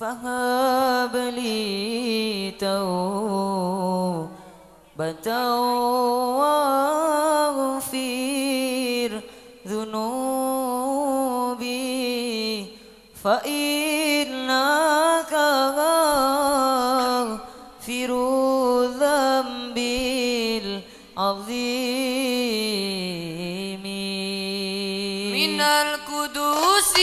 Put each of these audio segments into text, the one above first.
فهب لي توبة واغفر ذنوبي فإنك غافر الذنب العظيم. من القدوس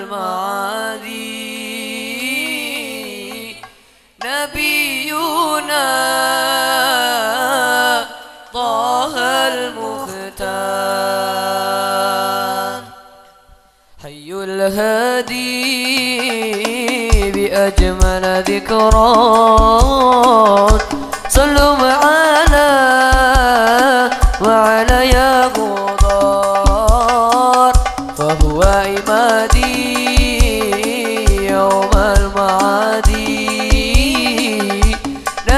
المعادي نبينا طه المختار. حي الهادي بأجمل ذكرات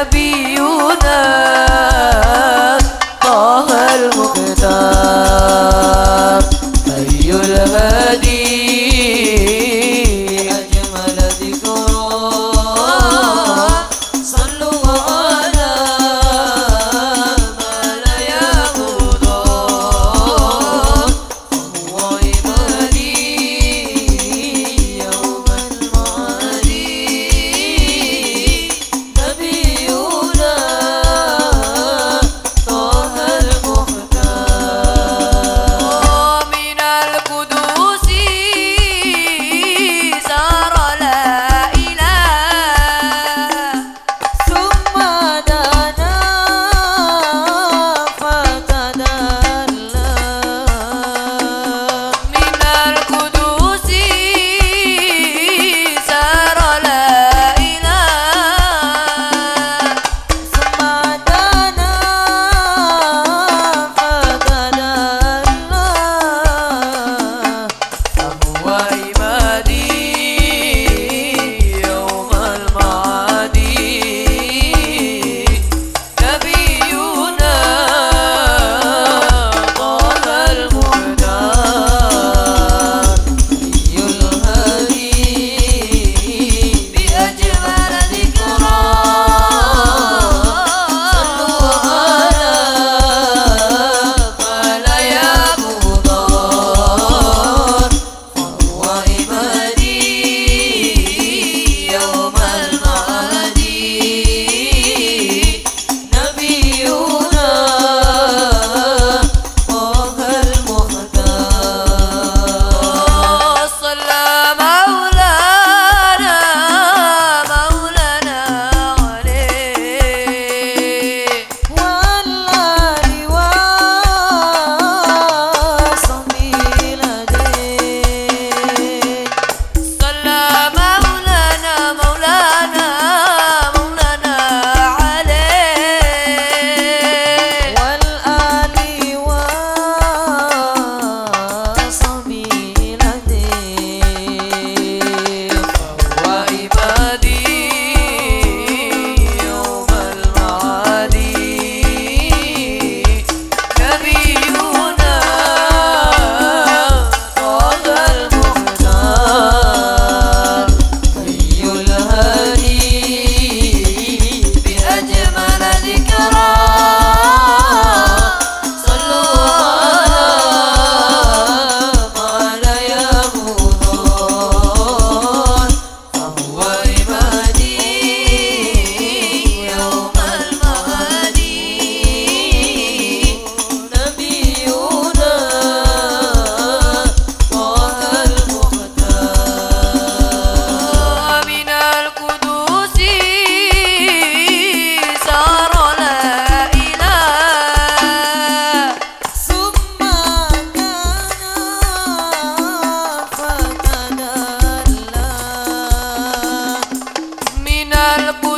نبينا I'll